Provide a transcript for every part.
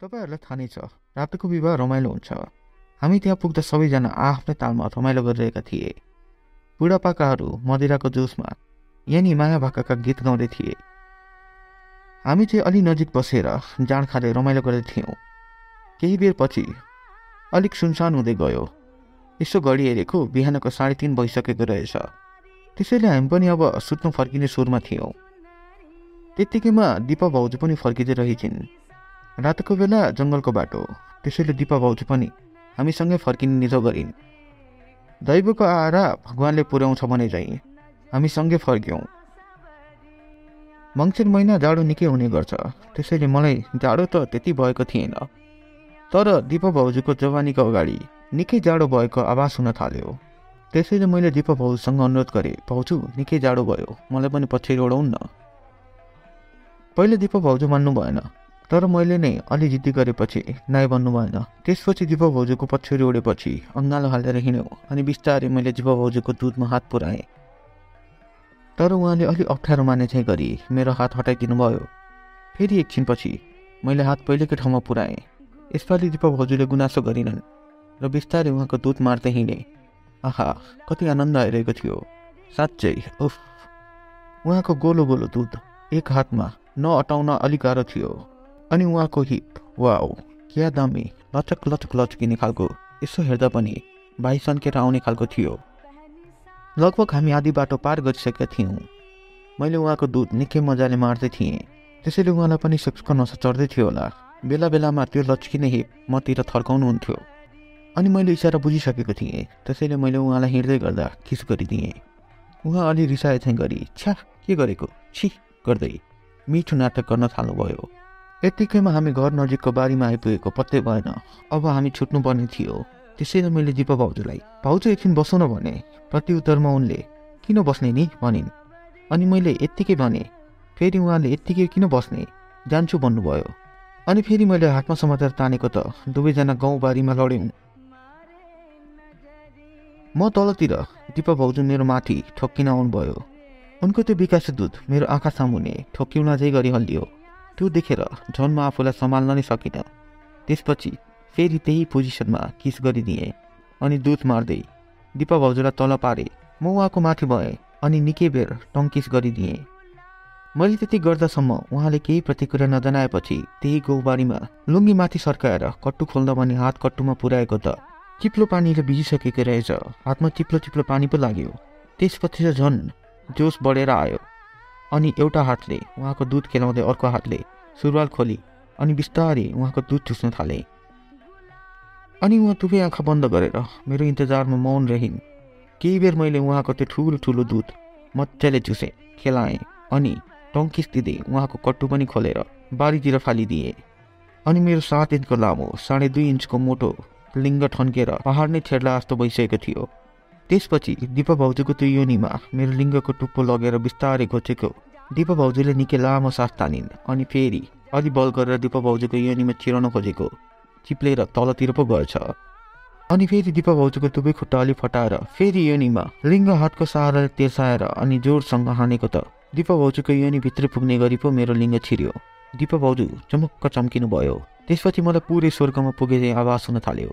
तपाईँहरूलाई थाहा नै छ रातको विवाह रमाइलो हुन्छ। हामी त्यहाँ पुग्दा सबैजना आफ्नै तालमा रमाइलो गरिरहेका थिए। बुढापाकाहरू मदिराको जोसमा यानि माया भाकाका गीत गाउँदै थिए। हामी चाहिँ अलि नजिक बसेर जाँड खाँदै रमाइलो गर्दै थियौँ। केही बेर पछि अलिक सुनसान हुँदै गयो। यसो घडी हेरेको बिहानको साढे तिन भइसकेको रहेछ। त्यसैले हामी पनि अब सुत्नु फर्किने सुरमा थियौँ। त्यत्तिकैमा दिपा भाउजू पनि फर्किँदै रहेछन् रातको बेला जङ्गलको बाटो त्यसैले दिपा भाउजू पनि हामीसँगै फर्किने निधो गरिन्। दैवको आएर भगवान्ले पुर्याउँछ भने चाहिँ हामी सँगै फर्क्यौँ। मङ्सिर महिना जाडो निकै हुने गर्छ त्यसैले मलाई जाडो त त्यति भएको थिएन। तर दिपा भाउजूको जवानीको अगाडि निकै जाडो भएको आवाज हुन थाल्यो। त्यसैले मैले दिपा भाउजूसँग अनुरोध गरेँ भाउजू निकै जाडो भयो मलाई पनि पछाडि ओढाउन् न। पहिले दिपा भाउजू मान्नु भएन। तर मैले नै अलि जिद्दी गरेपछि नाइ भन्नु भएन। त्यसपछि दिपा भाउजूको पछ्यौरी ओढेपछि अङ्गालो हालेर हिँड्यो अनि बिस्तारै मैले दिपा भाउजूको दुधमा हात पुऱ्याएँ। तर उहाँले अलिक अप्ठ्यारो माने चाहिँ गरी मेरो हात हटाइदिनु भयो फेरि एकछिनपछि मैले हात पहिलेकै ठाउँमा पुऱ्याएँ। यसपालि दिपा भाउजूले गुनासो गरिनन् र बिस्तारै उहाँको दुध मार्दै हिँडेँ। आहा कति आनन्द आइरहेको थियो। साँच्चै उफ। उहाँको गोलो गोलो दुध एक हातमा नअटाउन अलिक गाह्रो थियो। अनि उहाँको हिप वाओ क्या दामी। लचक लचक लचकिने खालको यसो हेर्दा पनि भाइ सन्केर आउने खालको थियो। लगभग हामी आधी बाटो पार गरिसकेका थियौँ। मैले उहाँको दुध निकै मजाले मार्दै थिएँ। त्यसैले उहाँलाई पनि सेक्सको नसा चढ्दै थियो होला। बेला बेलामा त्यो लचकिने हिप मतिर थर्काउनुहुन्थ्यो। अनि मैले इसारा बुझिसकेको थिएँ। त्यसैले मैले उहाँलाई हिँड्दै गर्दा किस गरिदिएँ। उहाँ अलि रिसाए चाहिँ गरी छ्या के गरेको? छि गर्दै। मिठो नाटक गर्न थाल्नुभयो। यत्तिकैमा हामी घर नजिकको बारीमा आइपुगेको पत्तै भएन। अब हामी छुट्नुपर्ने थियो। त्यसैले मैले दिपा भाउजूलाई भाउजू एकछिन बसौँ न भने। प्रत्युत्तरमा उनले किन बस्ने नि? भनिन्। अनि मैले यत्तिकै भने फेरि उहाँले यत्तिकै किन बस्ने? जान्छु भन्नुभयो। अनि फेरि मैले हातमा समातेर तानेको त दुवैजना गाउँबारीमा लड्यौँ म तलतिर दिपा भाउजू मेरो माथि ठोक्किन आउनुभयो। उनको त्यो विकास दुध मेरो आँखा सामुने ठोक्किउन चाहिँ गरी हल्लियो। त्यो देखेर झन् म आफूलाई सम्हाल्न नै सकिनँ। त्यसपछि फेरि त्यही पोजिसनमा किस गरिदिएँ अनि दुध मार्दै दिपा भाउजूलाई तल पारेँ म उहाँको माथि भएँ अनि निकै बेर टङ्किस गरिदिएँ। मैले त्यति गर्दासम्म उहाँले केही प्रतिक्रिया नजनाएपछि त्यही गौबारीमा लुङ्गी माथि सर्काएर कट्टु खोल्दा भने हात कट्टुमा पुर्याएको त चिप्लो पानीले भिजिसकेको रहेछ हातमा चिप्लो चिप्लो पानी पो लाग्यो। त्यसपछि त झन् जोस बढेर आयो। अनि एउटा हातले उहाँको दुध खेलाउँदै अर्को हातले सुरुवाल खोली अनि बिस्तारै उहाँको दुध चुस्न थाले। अनि उहाँ दुवै आँखा बन्द गरेर मेरो इन्तजारमा मौन रहिन्। केही बेर मैले उहाँको त्यो ठुलो ठुलो दुध मजाले चुसेँ खेलाएँ अनि टङ्किस दिँदै उहाँको कट्टु पनि खोलेर बारीतिर फालिदिए। अनि मेरो सात इन्चको लामो साढे दुई इन्चको मोटो लिङ्ग ठन्केर पहाड नै छेड्ला जस्तो भइसकेको थियो। त्यसपछि दिपा भाउजूको त्यो योनीमा मेरो लिङ्गको टुप्पो लगेर बिस्तारै घोचेको। दिपा भाउजूले निकै लामो सास तानिन् अनि फेरि अलि बल गरेर दिपा भाउजूको योनीमा छिराउन खोजेको चिप्लेर तलतिर पो गएछ। अनि फेरि दिपा भाउजूको दुवै खुट्टा अलि फटाएर फेरि योनीमा लिङ्ग हातको सहाराले तेर्साएर अनि जोडसँग हानेको त दिपा भाउजूको योनीभित्रै पुग्ने गरी पो मेरो लिङ्ग छिर्यो। दिपा भाउजू चमक्क चम्किनु भयो त्यसपछि मलाई पुरै स्वर्गमा पुगे आवाज हुन थाल्यो।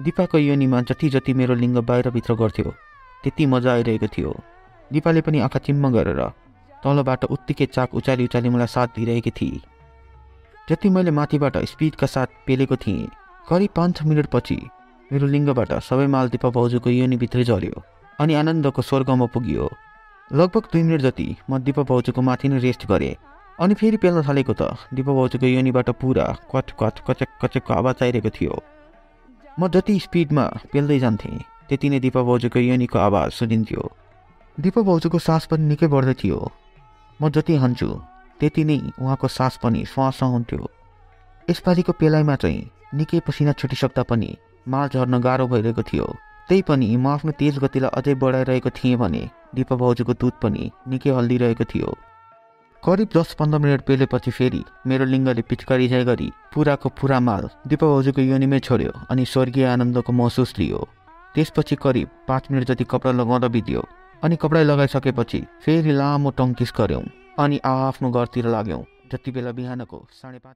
दिपाको योनीमा जति जति मेरो लिङ्ग बाहिरभित्र गर्थ्यो त्यति मजा आइरहेको थियो। दिपाले पनि आँखा चिम्म गरेर तलबाट उत्तिकै चाक उचाली उचाली मलाई साथ दिइरहेकी थिए जति मैले माथिबाट स्पिडका साथ पेलेको थिएँ करिब पाँच छ मिनटपछि मेरो लिङ्गबाट सबै माल दिपा भाउजूको योनीभित्रै झऱ्यो अनि आनन्दको स्वर्गमा पुगियो। लगभग दुई मिनट जति म दिपा भाउजूको माथि नै रेस्ट गरेँ अनि फेरि पेल्न थालेको त दिपा भाउजूको योनीबाट पुरा क्वाट क्वाट कचेक कचेकको आवाज आइरहेको थियो। म जति स्पिडमा पेल्दै जान्थेँ त्यति नै दिपा भाउजूको योनीको आवाज सुनिन्थ्यो। दिपा भाउजूको सास पनि निकै बढ्दै थियो। म जति हन्छु त्यति नै उहाँको सास पनि श्वास हुन्थ्यो। यसपालिको पेलाइमा चाहिँ निकै पसिना छुटिसक्दा पनि माल झर्न गाह्रो भइरहेको थियो। त्यही पनि म आफ्नो तेज गतिलाई अझै बढाइरहेको थिएँ भने दिपा भाउजूको दुध पनि निकै हल्दिरहेको थियो। करिब दस पन्ध्र मिनट पेलेपछि फेरि मेरो लिङ्गले पिचकारी झै गरी पुराको पुरा माल दिपा भाउजूको योनिमै छोड्यो अनि स्वर्गीय आनन्दको महसुस लियो त्यसपछि करिब पाँच मिनट जति कपडा लगाउँदा बित्यो अनि कपडा लगाइसकेपछि फेरि लामो टङ्किस गऱ्यौँ अनि आफ्नो घरतिर लाग्यौँ। जति बेला बिहानको साढे पाँच